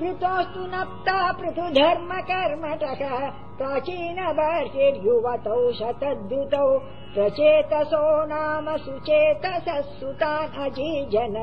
कृतोऽस्तु नप्ता पृथुधर्म कर्मटः प्राचीनर्षेर्युवतौ शतद्युतौ। प्रचेतसो नाम सुचेतसः सुतान् अजीजन